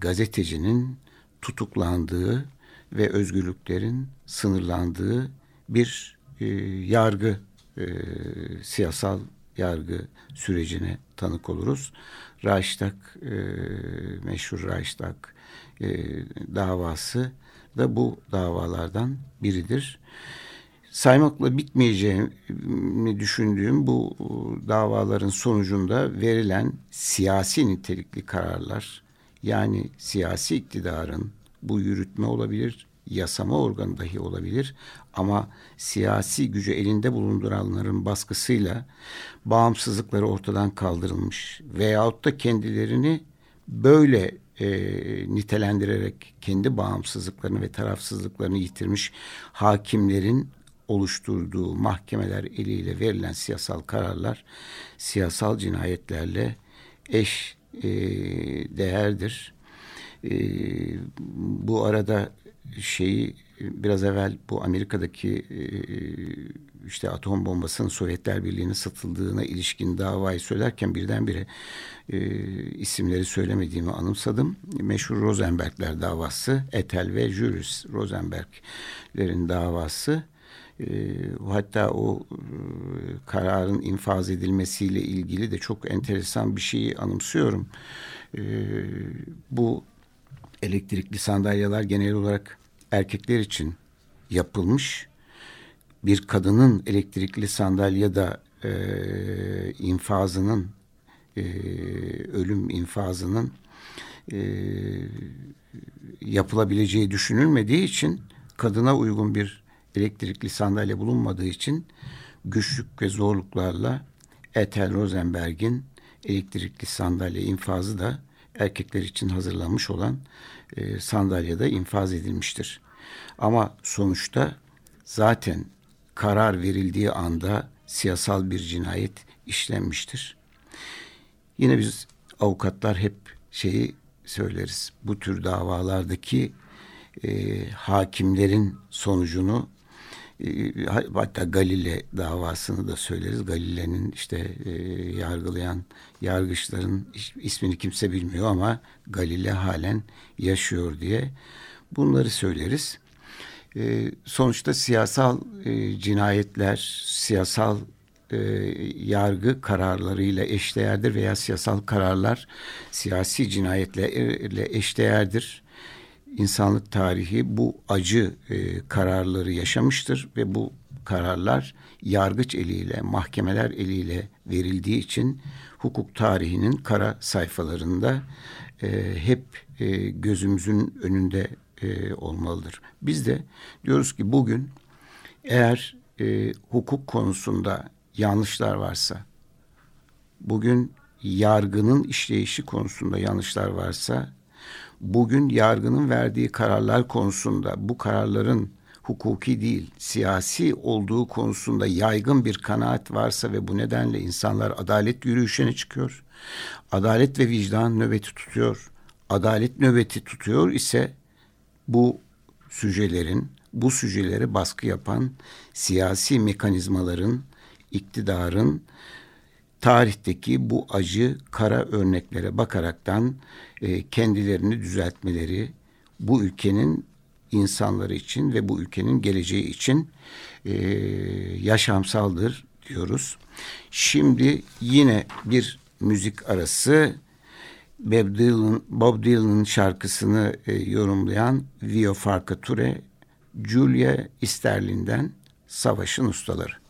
gazetecinin tutuklandığı ve özgürlüklerin sınırlandığı bir e, yargı, e, siyasal yargı sürecine tanık oluruz. Reichstag, e, meşhur Reichstag e, davası da bu davalardan biridir. Saymakla bitmeyeceğini düşündüğüm bu davaların sonucunda verilen siyasi nitelikli kararlar, yani siyasi iktidarın bu yürütme olabilir, yasama organı dahi olabilir ama siyasi gücü elinde bulunduranların baskısıyla bağımsızlıkları ortadan kaldırılmış veyahut da kendilerini böyle e, nitelendirerek kendi bağımsızlıklarını ve tarafsızlıklarını yitirmiş hakimlerin oluşturduğu mahkemeler eliyle verilen siyasal kararlar siyasal cinayetlerle eş e, değerdir. E, bu arada şeyi biraz evvel bu Amerika'daki e, işte atom bombasının Sovyetler Birliği'ne satıldığına ilişkin davayı söylerken birdenbire e, isimleri söylemediğimi anımsadım. Meşhur Rosenbergler davası, Ethel ve Julius Rosenberglerin davası. E, hatta o e, kararın infaz edilmesiyle ilgili de çok enteresan bir şeyi anımsıyorum. E, bu elektrikli sandalyeler genel olarak erkekler için yapılmış. Bir kadının elektrikli sandalyede e, infazının e, ölüm infazının e, yapılabileceği düşünülmediği için kadına uygun bir elektrikli sandalye bulunmadığı için güçlük ve zorluklarla Ethel Rosenberg'in elektrikli sandalye infazı da erkekler için hazırlanmış olan e, sandalyede infaz edilmiştir. Ama sonuçta zaten karar verildiği anda siyasal bir cinayet işlenmiştir. Yine biz avukatlar hep şeyi söyleriz. Bu tür davalardaki e, hakimlerin sonucunu e, hatta Galile davasını da söyleriz. Galile'nin işte e, yargılayan yargıçların ismini kimse bilmiyor ama Galile halen yaşıyor diye bunları söyleriz. E, sonuçta siyasal e, cinayetler, siyasal e, yargı kararlarıyla eşdeğerdir veya siyasal kararlar siyasi cinayetlerle eşdeğerdir insanlık tarihi bu acı e, kararları yaşamıştır ve bu kararlar yargıç eliyle, mahkemeler eliyle verildiği için hukuk tarihinin kara sayfalarında e, hep e, gözümüzün önünde e, olmalıdır. Biz de diyoruz ki bugün eğer e, hukuk konusunda yanlışlar varsa, bugün yargının işleyişi konusunda yanlışlar varsa bugün yargının verdiği kararlar konusunda bu kararların hukuki değil, siyasi olduğu konusunda yaygın bir kanaat varsa ve bu nedenle insanlar adalet yürüyüşüne çıkıyor. Adalet ve vicdan nöbeti tutuyor. Adalet nöbeti tutuyor ise bu süjelerin, bu süjelere baskı yapan siyasi mekanizmaların, iktidarın tarihteki bu acı kara örneklere bakaraktan e, kendilerini düzeltmeleri, bu ülkenin insanları için ve bu ülkenin geleceği için e, yaşamsaldır diyoruz. Şimdi yine bir müzik arası Bob Dylan, Dylan'ın şarkısını e, yorumlayan Vio Farcature, Julia Easterlin'den Savaşın Ustaları.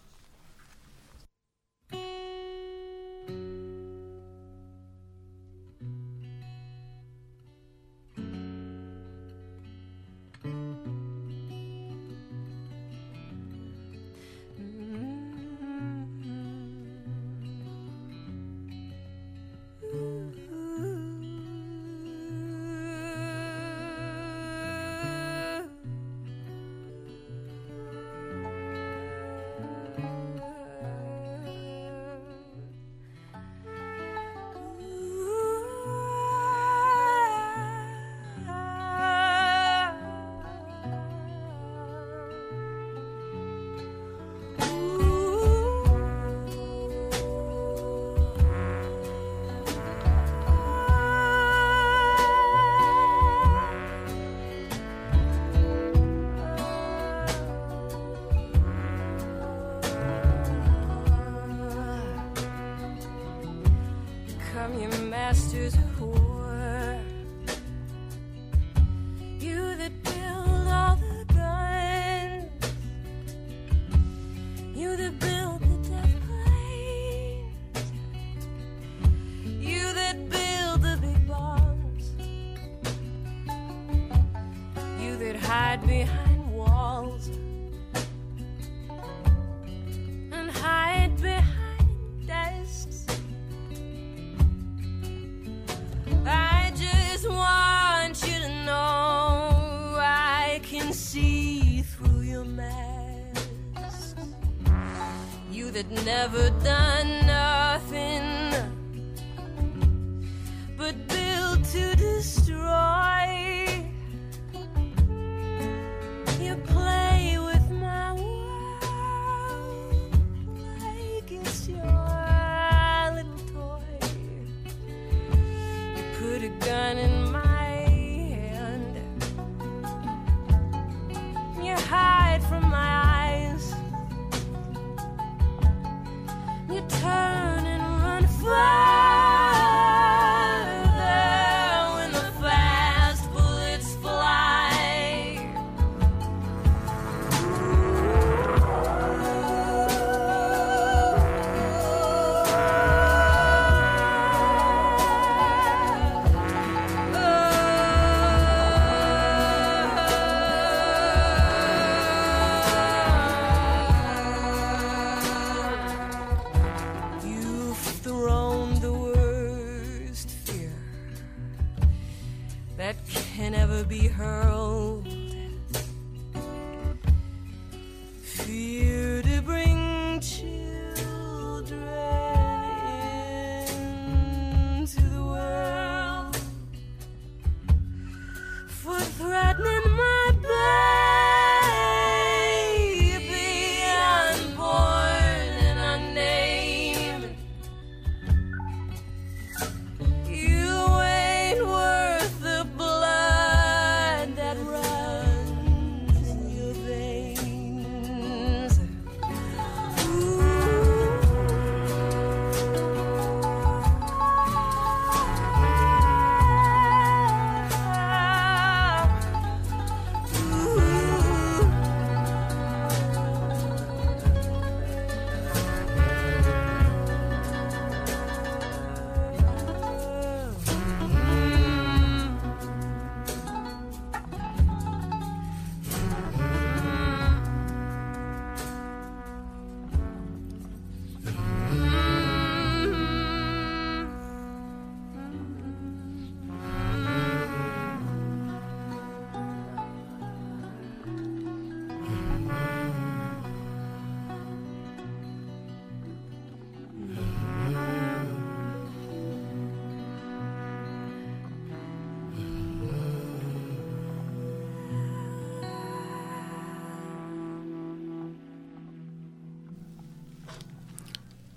Never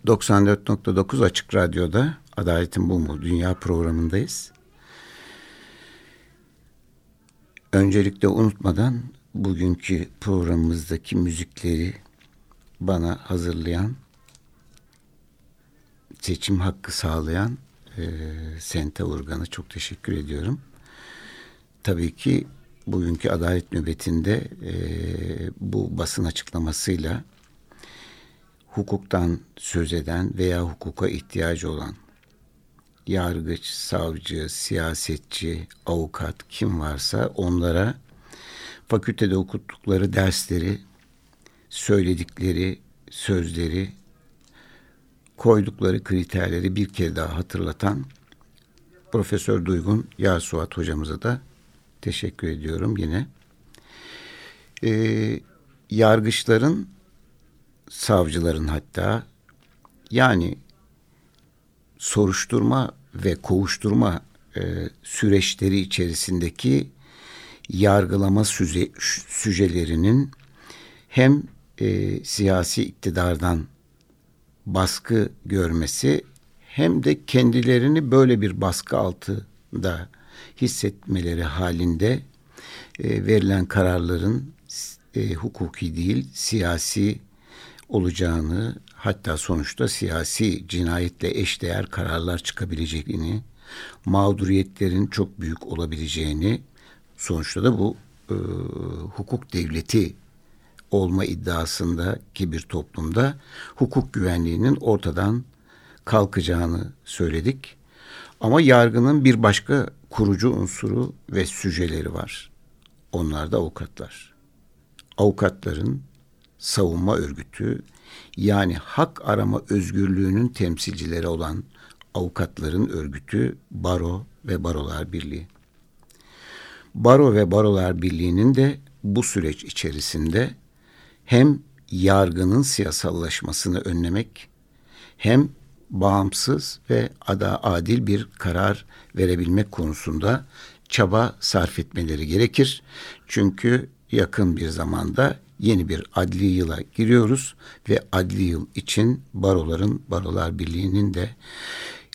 94.9 Açık Radyo'da Adaletin Bu Mu Dünya programındayız. Öncelikle unutmadan bugünkü programımızdaki müzikleri bana hazırlayan, seçim hakkı sağlayan e, Sente Urgan'a çok teşekkür ediyorum. Tabii ki bugünkü adalet nöbetinde e, bu basın açıklamasıyla hukuktan söz eden veya hukuka ihtiyacı olan yargıç, savcı, siyasetçi, avukat kim varsa onlara fakültede okuttukları dersleri, söyledikleri sözleri, koydukları kriterleri bir kere daha hatırlatan Profesör Duygun Yarsuat hocamıza da teşekkür ediyorum yine. Ee, yargıçların, savcıların hatta yani soruşturma ve kovuşturma e, süreçleri içerisindeki yargılama süze, süjelerinin hem e, siyasi iktidardan baskı görmesi hem de kendilerini böyle bir baskı altında hissetmeleri halinde e, verilen kararların e, hukuki değil siyasi olacağını hatta sonuçta siyasi cinayetle eşdeğer kararlar çıkabileceğini, mağduriyetlerin çok büyük olabileceğini, sonuçta da bu e, hukuk devleti olma iddiasındaki bir toplumda hukuk güvenliğinin ortadan kalkacağını söyledik. Ama yargının bir başka kurucu unsuru ve süceleri var. Onlar da avukatlar. Avukatların savunma örgütü yani hak arama özgürlüğünün temsilcileri olan avukatların örgütü Baro ve Barolar Birliği. Baro ve Barolar Birliği'nin de bu süreç içerisinde hem yargının siyasallaşmasını önlemek hem bağımsız ve ada adil bir karar verebilmek konusunda çaba sarf etmeleri gerekir. Çünkü yakın bir zamanda yeni bir adli yıla giriyoruz ve adli yıl için baroların, barolar birliğinin de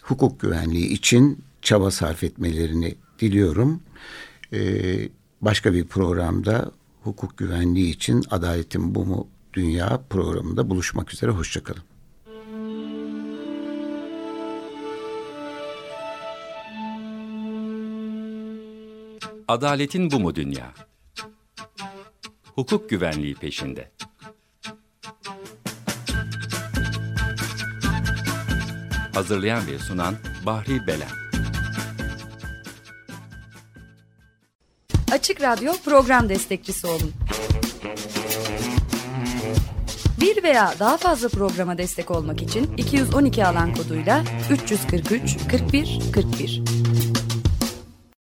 hukuk güvenliği için çaba sarf etmelerini diliyorum. Ee, başka bir programda hukuk güvenliği için adaletin bu mu dünya programında buluşmak üzere. Hoşçakalın. Adaletin bu mu dünya? Hukuk güvenliği peşinde. Hazırlayan ve sunan Bahri Belen. Açık Radyo program destekçisi olun. Bir veya daha fazla programa destek olmak için 212 alan koduyla 343 41 41.